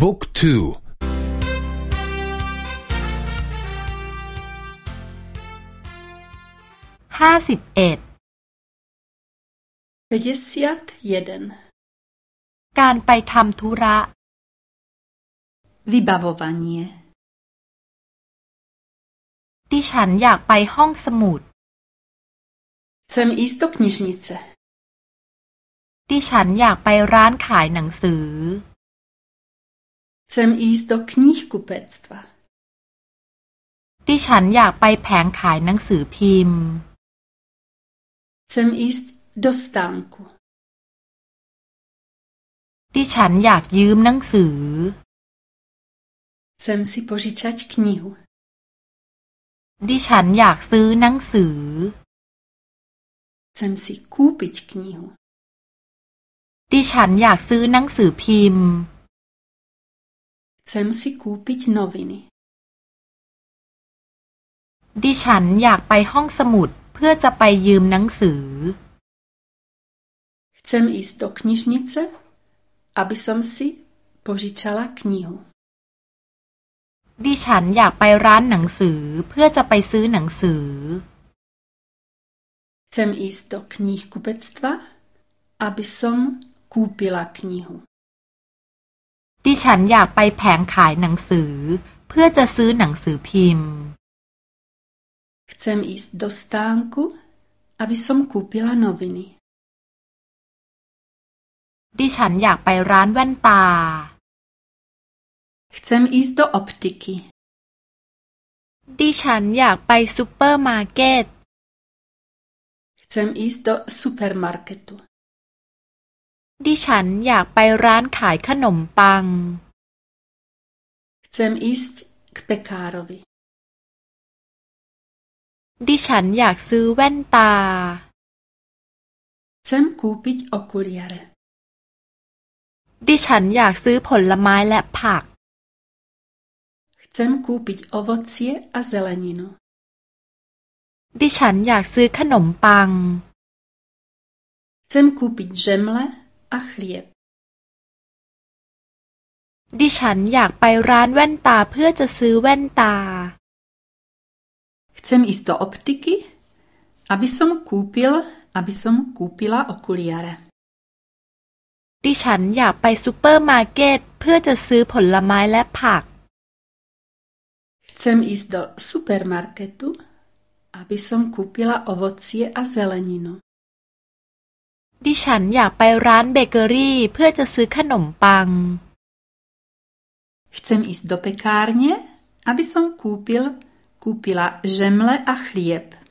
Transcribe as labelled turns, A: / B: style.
A: บุ๊กทู
B: ห้าสิบเอ็ดการไปทำธุระ
C: Vybavovanie
B: ดิฉันอยากไปห้องสมุด
C: Chcem ísť do knižnice
B: ดิฉันอยากไปร้านขายหนังสือ
C: Chcem ísť do knihkupectva
B: ดิฉันอยากไปแผงขายหนังสือพิมพ์
C: Chcem ísť do stánku
B: ดิฉันอยากยืมหนังสือ
C: Chcem si požičať knihu
B: ดิฉันอยากซื้อหนังสือ
C: Chcem si kúpiť knihu
B: ดิฉันอยากซื้อหนังสือพิมพ์
C: Chcem si kúpiť noviny
B: ดิฉันอยากไปห้องสมุดเพื่อจะไปยืมหนังสือ
C: Chcem ísť do knižnice, aby som si požičala knihu
B: ดิฉันอยากไปร้านหนังสือเพื่อจะไปซื้อหนังสือ
C: Chcem ísť do knihkupectva, aby som kúpila knihu
B: ดิฉันอยากไปแผงขายหนังสือ เพื่อจะซื้อหนังสือพิมพ์
C: Chcem ísť do stánku, aby som kúpila noviny
B: ดิฉันอยากไปร้านแว่นตา
C: Chcem ísť do optiky
B: ดิฉันอยากไปซูเปอร์มาร์เก็ต
C: Chcem ísť do supermarketu
B: ดิฉันอยากไปร้านขายขนมปัง
C: Chcem ísť k pekárovi
B: ดิฉันอยากซื้อแว่นตา
C: Chcem kúpiť okuliare
B: ดิฉันอยากซื้อผลไม้และผัก
C: Chcem kúpiť ovocie a zeleninu
B: ดิฉันอยากซื้อขนมปัง
C: Chcem kúpiť žemle a chlieb
B: ดิฉันอยากไปร้านแว่นตาเพื่อจะซื้อแว่นตา
C: Chcem ísť do optiky, aby som kúpil, aby som kúpila okuliare
B: ดิฉันอยากไปซูเปอร์มาร์เก็ตเพื่อจะซื้อผลไม้และผัก
C: Chcem ísť do supermarketu, aby som kúpila ovocie a zeleninu
B: ดิฉันอยากไปร้านเบเกอรี่เพื่อจะซื้อขนมปัง
C: Chcem ísť do pekárne, aby som kúpila kúpila žemle a chlieb